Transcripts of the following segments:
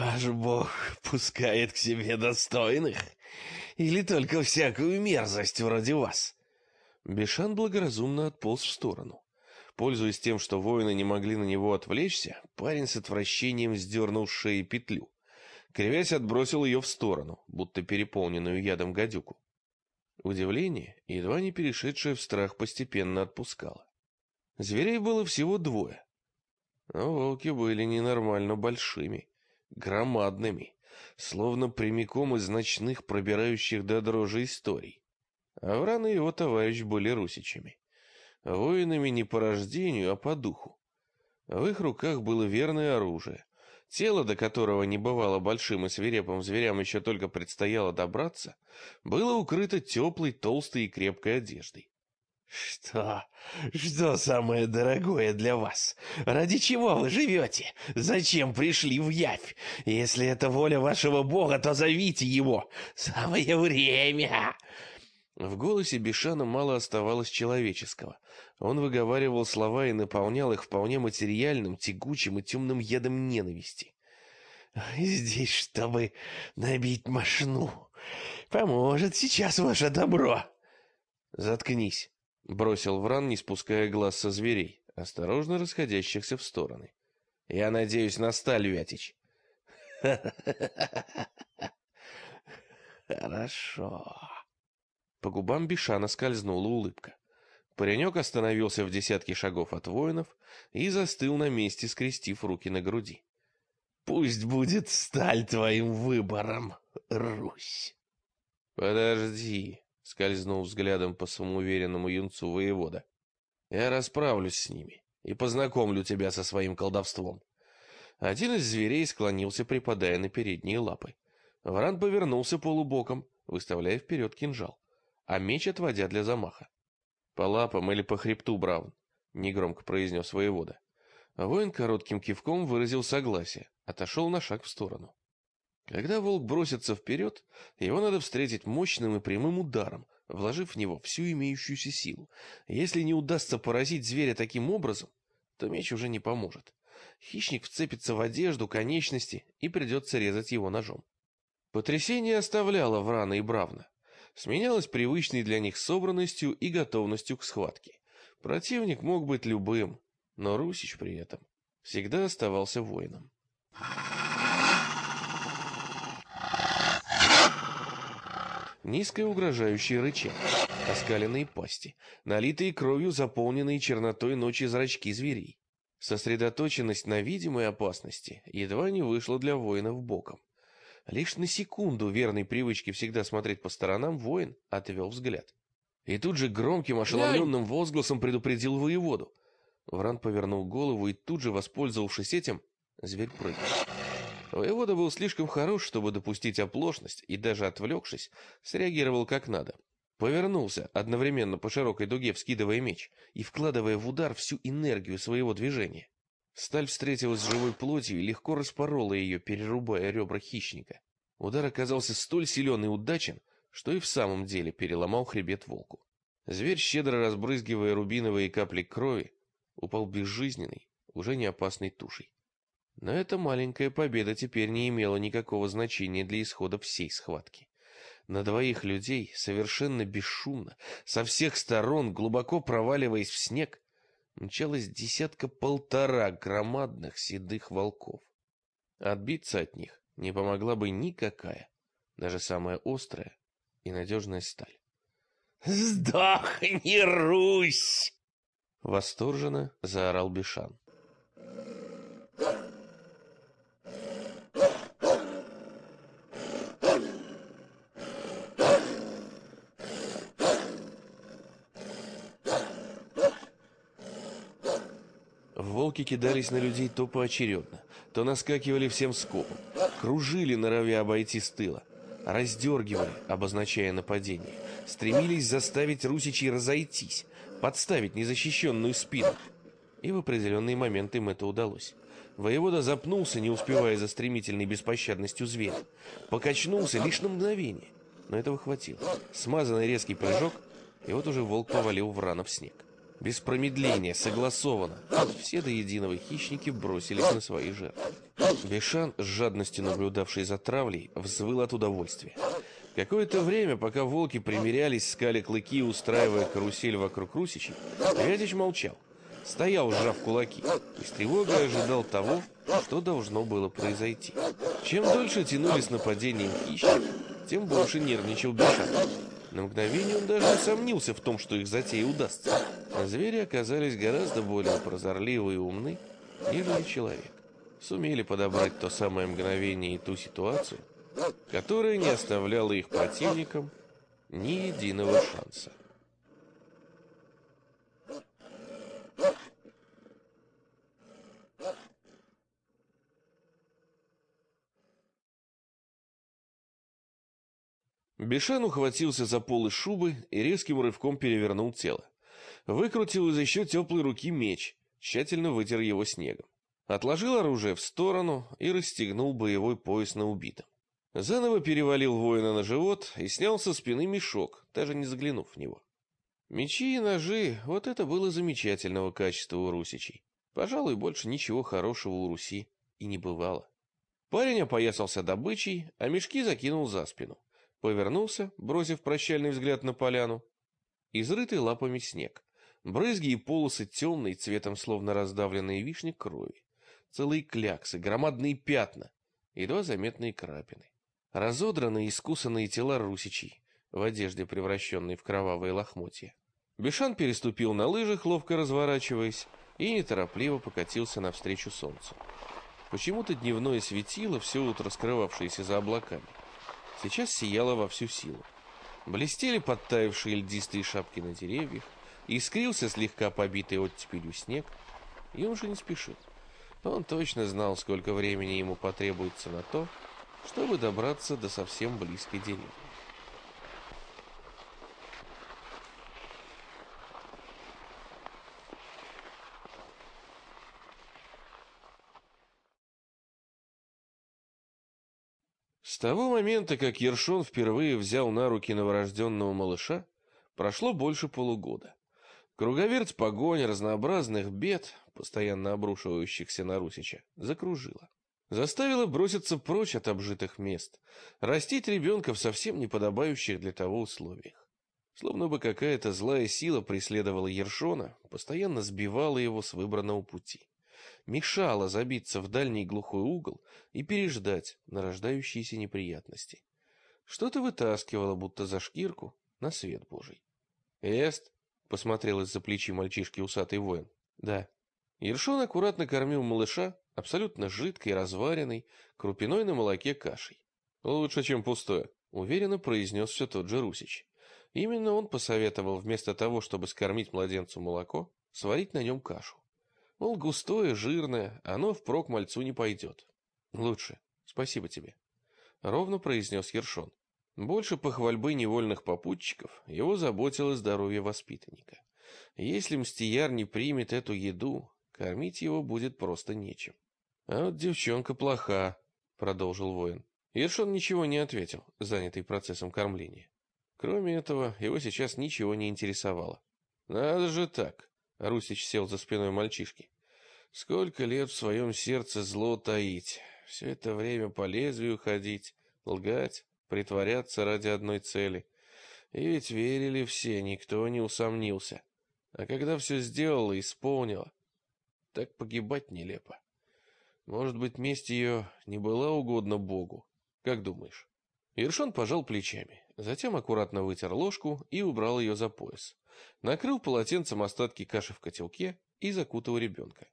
«Ваш бог пускает к себе достойных? Или только всякую мерзость вроде вас?» Бешан благоразумно отполз в сторону. Пользуясь тем, что воины не могли на него отвлечься, парень с отвращением сдернул шеи петлю. Кривясь отбросил ее в сторону, будто переполненную ядом гадюку. Удивление, едва не перешедшее в страх, постепенно отпускало. Зверей было всего двое. Но волки были ненормально большими, громадными, словно прямиком из ночных пробирающих до дрожи историй. Авран и его товарищ были русичами. Воинами не по рождению, а по духу. В их руках было верное оружие. Тело, до которого не бывало большим и свирепым зверям еще только предстояло добраться, было укрыто теплой, толстой и крепкой одеждой. «Что? Что самое дорогое для вас? Ради чего вы живете? Зачем пришли в Явь? Если это воля вашего бога, то зовите его. Самое время!» В голосе Бешана мало оставалось человеческого. Он выговаривал слова и наполнял их вполне материальным, тягучим и темным ядом ненависти. «Здесь, чтобы набить мошну. Поможет сейчас ваше добро». «Заткнись», — бросил Вран, не спуская глаз со зверей, осторожно расходящихся в стороны. «Я надеюсь на сталь, Вятич». «Хорошо». По губам Бишана скользнула улыбка. Паренек остановился в десятке шагов от воинов и застыл на месте, скрестив руки на груди. «Пусть будет сталь твоим выбором, Русь!» «Подожди!» — скользнул взглядом по самоуверенному юнцу воевода. «Я расправлюсь с ними и познакомлю тебя со своим колдовством». Один из зверей склонился, припадая на передние лапы. Вран повернулся полубоком, выставляя вперед кинжал а меч отводя для замаха. «По лапам или по хребту, Браун», — негромко произнес воевода. Воин коротким кивком выразил согласие, отошел на шаг в сторону. Когда волк бросится вперед, его надо встретить мощным и прямым ударом, вложив в него всю имеющуюся силу. Если не удастся поразить зверя таким образом, то меч уже не поможет. Хищник вцепится в одежду, конечности, и придется резать его ножом. Потрясение оставляло Врана и Бравна сменялась привычной для них собранностью и готовностью к схватке. Противник мог быть любым, но Русич при этом всегда оставался воином. Низкое угрожающее рычание, оскаленные пасти, налитые кровью заполненные чернотой ночи зрачки зверей. Сосредоточенность на видимой опасности едва не вышла для воинов боком. Лишь на секунду верной привычки всегда смотреть по сторонам воин отвел взгляд. И тут же громким ошеломленным возгласом предупредил воеводу. Вран повернул голову и тут же, воспользовавшись этим, зверь прыгнул. Воевода был слишком хорош, чтобы допустить оплошность, и даже отвлекшись, среагировал как надо. Повернулся, одновременно по широкой дуге вскидывая меч и вкладывая в удар всю энергию своего движения. Сталь встретилась с живой плотью и легко распорола ее, перерубая ребра хищника. Удар оказался столь силен и удачен, что и в самом деле переломал хребет волку. Зверь, щедро разбрызгивая рубиновые капли крови, упал безжизненный, уже не опасной тушей. Но эта маленькая победа теперь не имела никакого значения для исхода всей схватки. На двоих людей, совершенно бесшумно, со всех сторон, глубоко проваливаясь в снег, мчалось десятка-полтора громадных седых волков. Отбиться от них не помогла бы никакая, даже самая острая и надежная сталь. «Сдохни, Русь!» Восторженно заорал Бешан. Волки кидались на людей то поочередно, то наскакивали всем скопом, кружили, норовя обойти с тыла, раздергивали, обозначая нападение, стремились заставить русичей разойтись, подставить незащищенную спину. И в определенный момент им это удалось. Воевода запнулся, не успевая за стремительной беспощадностью зверя. Покачнулся лишь на мгновение, но этого хватило. Смазанный резкий прыжок, и вот уже волк повалил в снег. Без промедления, согласованно, все до единого хищники бросились на свои жертвы. Бешан, с жадностью наблюдавший за травлей, взвыл от удовольствия. Какое-то время, пока волки примерялись, скали клыки, устраивая карусель вокруг Русичей, Вятич молчал, стоял, сжав кулаки, и с тревогой ожидал того, что должно было произойти. Чем дольше тянулись нападения хищников, тем больше нервничал Бешан. На мгновение он даже усомнился в том, что их затея удастся. Но звери оказались гораздо более прозорливы и умны, нежели человек. Сумели подобрать то самое мгновение и ту ситуацию, которая не оставляла их противникам ни единого шанса. Бешан ухватился за полы шубы и резким рывком перевернул тело. Выкрутил из еще теплой руки меч, тщательно вытер его снегом. Отложил оружие в сторону и расстегнул боевой пояс на убитом. Заново перевалил воина на живот и снял со спины мешок, даже не заглянув в него. Мечи и ножи — вот это было замечательного качества у русичей. Пожалуй, больше ничего хорошего у Руси и не бывало. Парень опоясался добычей, а мешки закинул за спину. Повернулся, бросив прощальный взгляд на поляну. Изрытый лапами снег. Брызги и полосы темные, цветом словно раздавленные вишни крови. Целые кляксы, громадные пятна, едва заметные крапины. Разодранные, искусанные тела русичей, в одежде, превращенной в кровавые лохмотья. Бешан переступил на лыжах, ловко разворачиваясь, и неторопливо покатился навстречу солнцу. Почему-то дневное светило, все утро скрывавшееся за облаками, сейчас сияло во всю силу. Блестели подтаявшие льдистые шапки на деревьях, искрился слегка побитый оттепелью снег, и он же не спешил. Он точно знал, сколько времени ему потребуется на то, чтобы добраться до совсем близкой деревни. С того момента, как Ершон впервые взял на руки новорожденного малыша, прошло больше полугода. Круговерть погонь разнообразных бед, постоянно обрушивающихся на Русича, закружила. Заставила броситься прочь от обжитых мест, растить ребенка в совсем неподобающих для того условиях. Словно бы какая-то злая сила преследовала Ершона, постоянно сбивала его с выбранного пути. Мешала забиться в дальний глухой угол и переждать нарождающиеся неприятности. Что-то вытаскивало, будто за шкирку, на свет Божий. «Эст?» — посмотрел из-за плечи мальчишки усатый воин. «Да». Ершон аккуратно кормил малыша, абсолютно жидкой, разваренной, крупиной на молоке кашей. «Лучше, чем пустое», — уверенно произнес все тот же Русич. Именно он посоветовал вместо того, чтобы скормить младенцу молоко, сварить на нем кашу. Мол, густое, жирное, оно впрок мальцу не пойдет. Лучше. Спасибо тебе. Ровно произнес Ершон. Больше похвальбы невольных попутчиков его заботило здоровье воспитанника. Если мстияр не примет эту еду, кормить его будет просто нечем. А вот девчонка плоха, продолжил воин. Ершон ничего не ответил, занятый процессом кормления. Кроме этого, его сейчас ничего не интересовало. Надо же так. Русич сел за спиной мальчишки. Сколько лет в своем сердце зло таить. Все это время по лезвию ходить, лгать, притворяться ради одной цели. И ведь верили все, никто не усомнился. А когда все сделала и исполнила, так погибать нелепо. Может быть, месть ее не была угодна Богу? Как думаешь? Ершон пожал плечами, затем аккуратно вытер ложку и убрал ее за пояс. Накрыл полотенцем остатки каши в котелке и закутал ребенка.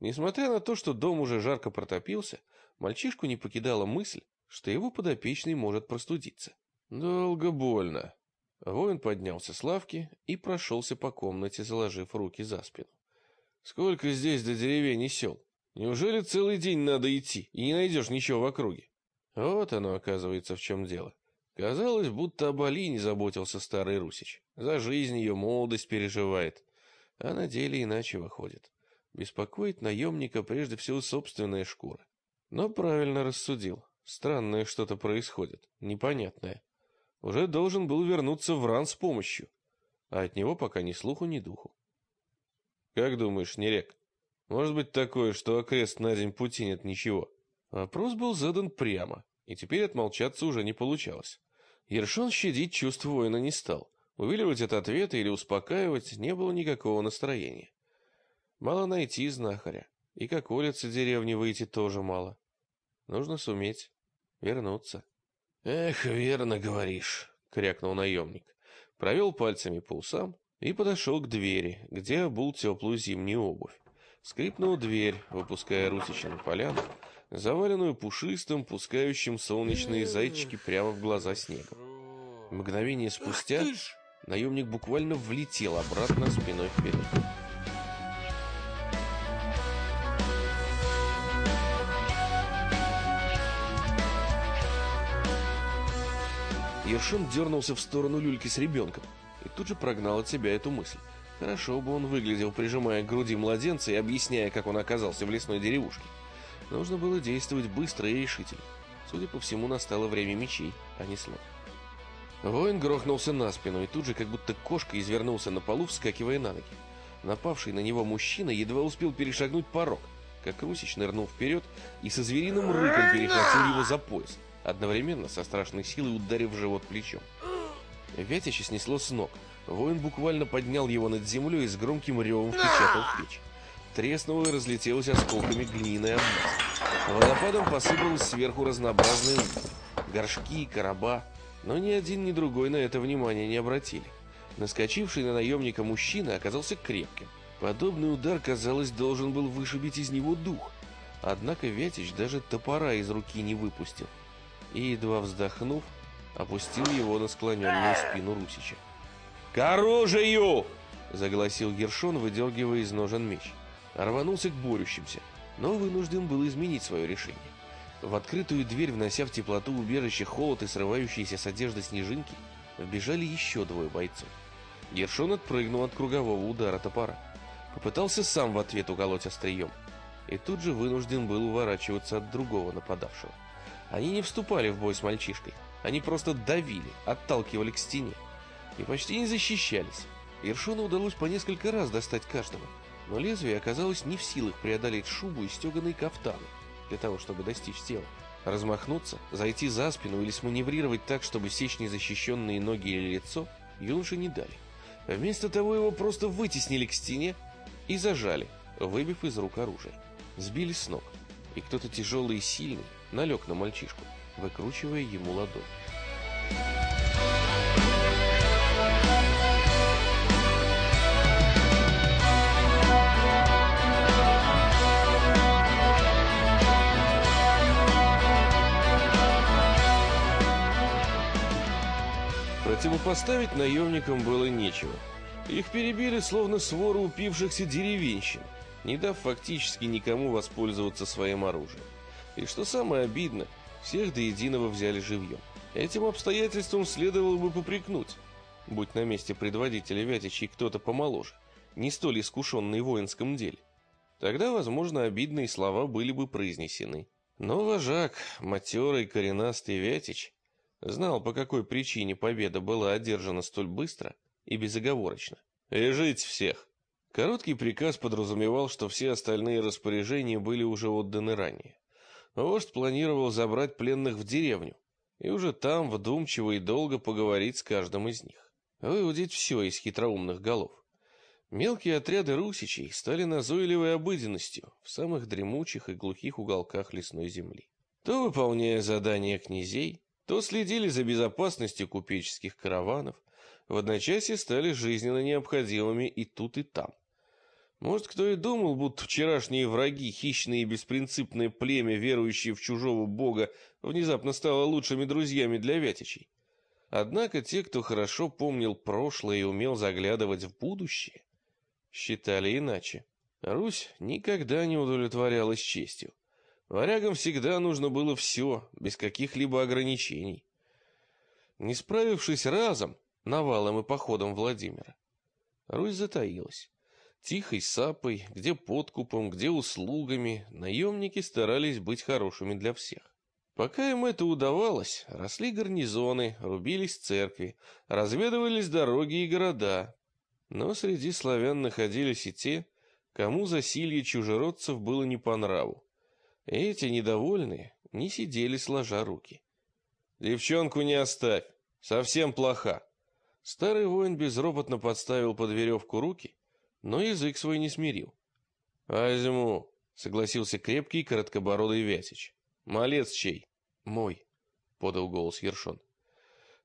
Несмотря на то, что дом уже жарко протопился, мальчишку не покидала мысль, что его подопечный может простудиться. Долго больно. Воин поднялся с лавки и прошелся по комнате, заложив руки за спину. Сколько здесь до деревень и сел? Неужели целый день надо идти, и не найдешь ничего в округе? Вот оно, оказывается, в чем дело. Казалось, будто об Алине заботился старый Русич. За жизнь ее молодость переживает. А на деле иначе выходит. Беспокоит наемника прежде всего собственная шкура. Но правильно рассудил. Странное что-то происходит, непонятное. Уже должен был вернуться в ран с помощью, а от него пока ни слуху, ни духу. Как думаешь, Нерек, может быть такое, что окрест на день пути нет ничего? Вопрос был задан прямо, и теперь отмолчаться уже не получалось. Ершон щадить чувств воина не стал. Увиливать от ответа или успокаивать не было никакого настроения. Мало найти знахаря, и как улицы деревни выйти тоже мало. Нужно суметь вернуться. «Эх, верно говоришь», — крякнул наемник. Провел пальцами по усам и подошел к двери, где обул теплую зимнюю обувь. Скрипнула дверь, выпуская Русича на поляну, заваленную пушистым, пускающим солнечные зайчики прямо в глаза снегом. Мгновение спустя наемник буквально влетел обратно спиной вперед. Ершин дернулся в сторону люльки с ребенком и тут же прогнал от себя эту мысль. Хорошо бы он выглядел, прижимая к груди младенца и объясняя, как он оказался в лесной деревушке. Нужно было действовать быстро и решительно. Судя по всему, настало время мечей, а не слов. Воин грохнулся на спину и тут же, как будто кошка, извернулся на полу, вскакивая на ноги. Напавший на него мужчина едва успел перешагнуть порог, как Русич нырнул вперед и со звериным рыком перехватил его за пояс, одновременно со страшной силой ударив в живот плечом. Вятича снесло с ног. Воин буквально поднял его над землей и с громким ревом впечатал в печь. Треснуло и разлетелось осколками глиняной обмаз. Водопадом посыпалось сверху разнообразные угли, горшки, короба, но ни один, ни другой на это внимание не обратили. Наскочивший на наемника мужчина оказался крепким. Подобный удар, казалось, должен был вышибить из него дух. Однако Вятич даже топора из руки не выпустил. И, едва вздохнув, опустил его на склоненную спину Русича. «К оружию!» — загласил Гершон, выдергивая из ножен меч. Рванулся к борющимся, но вынужден был изменить свое решение. В открытую дверь, внося в теплоту убежище холод и срывающиеся с одежды снежинки, вбежали еще двое бойцов. Гершон отпрыгнул от кругового удара топора. Попытался сам в ответ уколоть острием. И тут же вынужден был уворачиваться от другого нападавшего. Они не вступали в бой с мальчишкой. Они просто давили, отталкивали к стене. И почти не защищались. Ершону удалось по несколько раз достать каждого. Но лезвие оказалось не в силах преодолеть шубу и стеганые кафтаны для того, чтобы достичь тела. Размахнуться, зайти за спину или сманеврировать так, чтобы сечь незащищенные ноги или лицо, юноше не дали. Вместо того его просто вытеснили к стене и зажали, выбив из рук оружие. Сбили с ног, и кто-то тяжелый и сильный налег на мальчишку, выкручивая ему ладонь. Противопоставить наемникам было нечего. Их перебили словно свору упившихся деревенщин, не дав фактически никому воспользоваться своим оружием. И что самое обидно, всех до единого взяли живьем. Этим обстоятельством следовало бы попрекнуть, будь на месте предводителя Вятичей кто-то помоложе, не столь искушенный в воинском деле. Тогда, возможно, обидные слова были бы произнесены. Но вожак, матерый коренастый Вятич, Знал, по какой причине победа была одержана столь быстро и безоговорочно. «Лежить всех!» Короткий приказ подразумевал, что все остальные распоряжения были уже отданы ранее. Вождь планировал забрать пленных в деревню и уже там вдумчиво и долго поговорить с каждым из них. Выудить все из хитроумных голов. Мелкие отряды русичей стали назойливой обыденностью в самых дремучих и глухих уголках лесной земли. То выполняя задания князей, то следили за безопасностью купеческих караванов, в одночасье стали жизненно необходимыми и тут, и там. Может, кто и думал, будто вчерашние враги, хищные и беспринципное племя, верующие в чужого бога, внезапно стало лучшими друзьями для вятичей. Однако те, кто хорошо помнил прошлое и умел заглядывать в будущее, считали иначе. Русь никогда не удовлетворялась честью. Варягам всегда нужно было все, без каких-либо ограничений. Не справившись разом, навалом и походом Владимира, Русь затаилась. Тихой сапой, где подкупом, где услугами, наемники старались быть хорошими для всех. Пока им это удавалось, росли гарнизоны, рубились церкви, разведывались дороги и города. Но среди славян находились и те, кому засилье чужеродцев было не по нраву Эти недовольные не сидели сложа руки. «Девчонку не оставь, совсем плоха». Старый воин безропотно подставил под веревку руки, но язык свой не смирил. «Возьму», — согласился крепкий короткобородый Вятич. «Малец чей?» «Мой», — подал голос Ершон.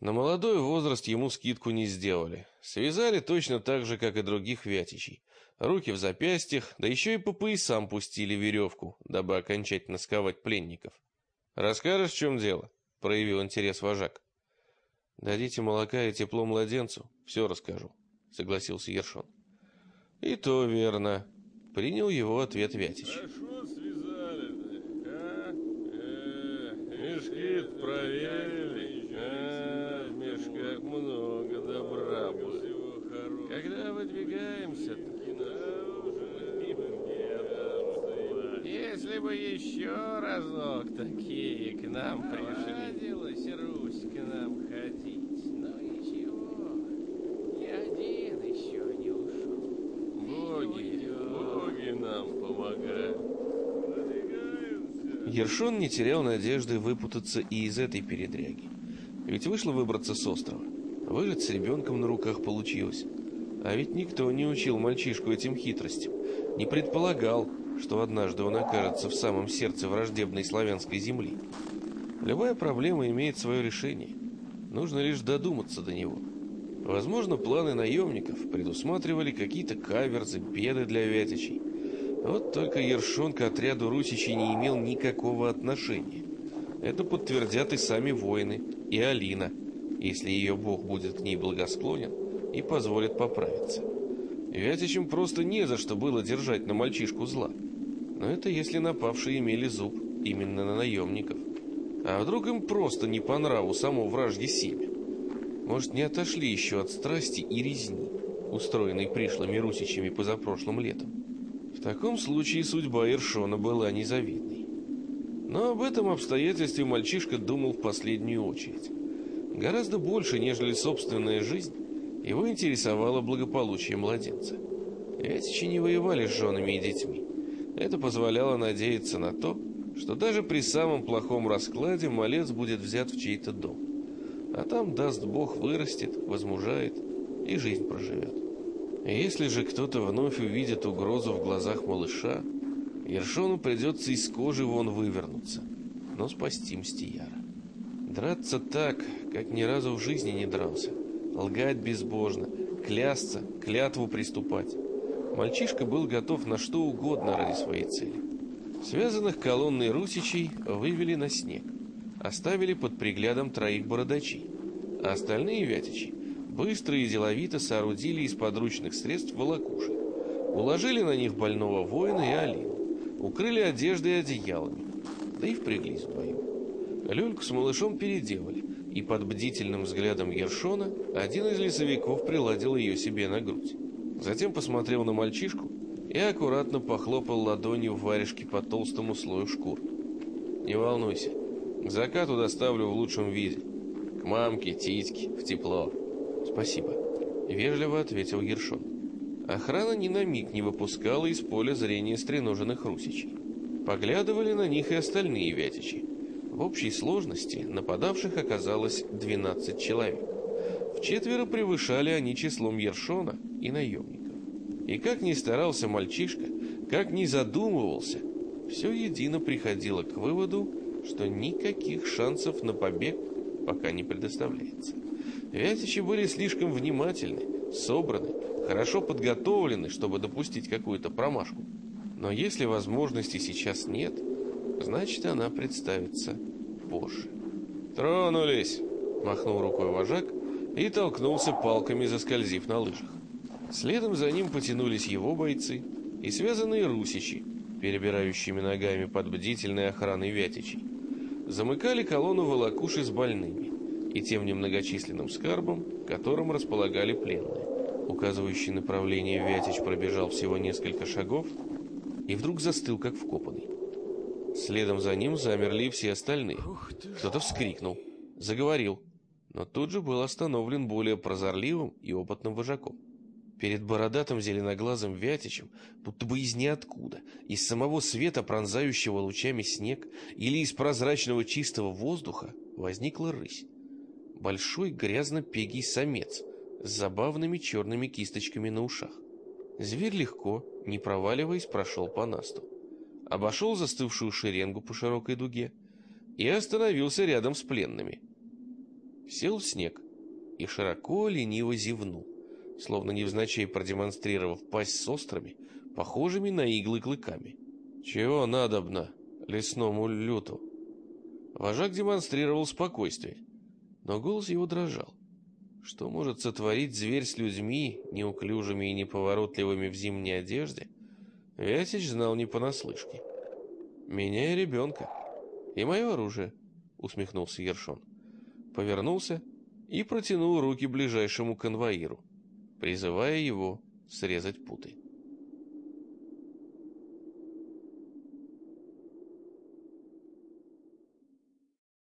На молодой возраст ему скидку не сделали. Связали точно так же, как и других вятичей. Руки в запястьях, да еще и по поясам пустили веревку, дабы окончательно сковать пленников. «Расскажешь, в чем дело?» — проявил интерес вожак. «Дадите молока и тепло младенцу, все расскажу», — согласился Ершон. «И то верно», — принял его ответ Вятич. Хорошо связали, а? Э, мешки проверили, а? В мешках много добра было. Когда выдвигаемся-то? Если бы еще разок такие к нам пришли. Наладилась Русь к нам ходить, но ничего, ни один еще не ушел. Боги, боги нам помогают. Ершон не терял надежды выпутаться и из этой передряги. Ведь вышло выбраться с острова. Выжить с ребенком на руках получилось. А ведь никто не учил мальчишку этим хитростям, не предполагал, что однажды он окажется в самом сердце враждебной славянской земли. Любая проблема имеет свое решение. Нужно лишь додуматься до него. Возможно, планы наемников предусматривали какие-то каверзы, беды для вятичей. Вот только Ершон к отряду русичей не имел никакого отношения. Это подтвердят и сами воины, и Алина, если ее бог будет к ней благосклонен и позволит поправиться. Вятичам просто не за что было держать на мальчишку зла. Но это если напавшие имели зуб именно на наемников. А вдруг им просто не по нраву само вражье семя? Может, не отошли еще от страсти и резни, устроенной пришлыми русичами позапрошлым летом? В таком случае судьба Иршона была незавидной. Но об этом обстоятельстве мальчишка думал в последнюю очередь. Гораздо больше, нежели собственная жизнь, его интересовало благополучие младенца. Вятичи не воевали с женами и детьми. Это позволяло надеяться на то, что даже при самом плохом раскладе малец будет взят в чей-то дом. А там, даст Бог, вырастет, возмужает и жизнь проживет. Если же кто-то вновь увидит угрозу в глазах малыша, Ершону придется из кожи вон вывернуться, но спасти Мстияра. Драться так, как ни разу в жизни не дрался, лгать безбожно, клясться, клятву приступать. Мальчишка был готов на что угодно ради своей цели. Связанных колонной русичей вывели на снег, оставили под приглядом троих бородачей, а остальные вятичи быстро и деловито соорудили из подручных средств волокуши, уложили на них больного воина и Алину, укрыли одеждой и одеялами, да и впряглись вдвоем. Люльку с малышом переделали, и под бдительным взглядом Ершона один из лесовиков приладил ее себе на грудь. Затем посмотрел на мальчишку и аккуратно похлопал ладонью в варежке по толстому слою шкур. «Не волнуйся, к закату доставлю в лучшем виде. К мамке, титьке, в тепло». «Спасибо», — вежливо ответил Ершон. Охрана ни на миг не выпускала из поля зрения стреноженных русичей. Поглядывали на них и остальные вятичи. В общей сложности нападавших оказалось 12 человек. В четверо превышали они числом Ершона и наемников. И как ни старался мальчишка, как ни задумывался, все едино приходило к выводу, что никаких шансов на побег пока не предоставляется. Вятичи были слишком внимательны, собраны, хорошо подготовлены, чтобы допустить какую-то промашку. Но если возможности сейчас нет, значит она представится позже. «Тронулись!» – махнул рукой вожак и толкнулся палками, заскользив на лыжах. Следом за ним потянулись его бойцы и связанные русичи, перебирающими ногами под бдительной охраной вятичей. Замыкали колонну волокуши с больными и тем немногочисленным скарбом, которым располагали пленные. Указывающий направление Вятич пробежал всего несколько шагов и вдруг застыл, как вкопанный. Следом за ним замерли все остальные. Кто-то вскрикнул, заговорил, но тут же был остановлен более прозорливым и опытным вожаком. Перед бородатым зеленоглазым Вятичем, будто бы из ниоткуда, из самого света, пронзающего лучами снег, или из прозрачного чистого воздуха, возникла рысь. Большой грязно-пегий самец с забавными черными кисточками на ушах. Зверь легко, не проваливаясь, прошел по насту. Обошел застывшую шеренгу по широкой дуге и остановился рядом с пленными. Сел в снег и широко лениво зевнул словно невзначай продемонстрировав пасть с острыми, похожими на иглы клыками. «Чего надобно лесному люту?» Вожак демонстрировал спокойствие, но голос его дрожал. Что может сотворить зверь с людьми, неуклюжими и неповоротливыми в зимней одежде, Вятич знал не понаслышке. «Меня и ребенка, и мое оружие», — усмехнулся Ершон. Повернулся и протянул руки ближайшему конвоиру призывая его срезать путы.